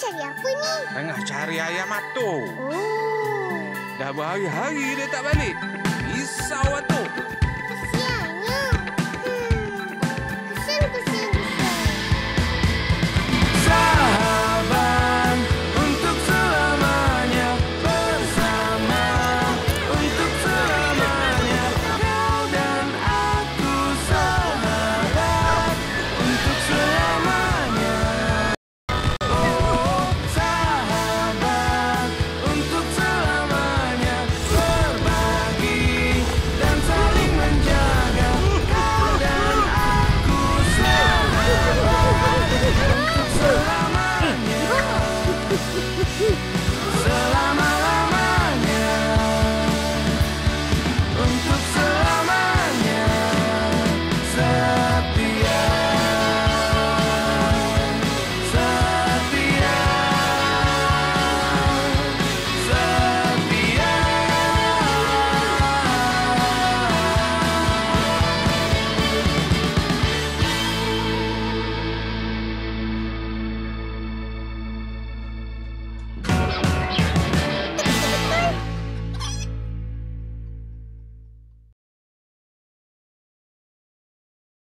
cari apa ni? Tengah cari ayam atu. Oh. Dah berhari-hari dia tak balik. Risau waktu.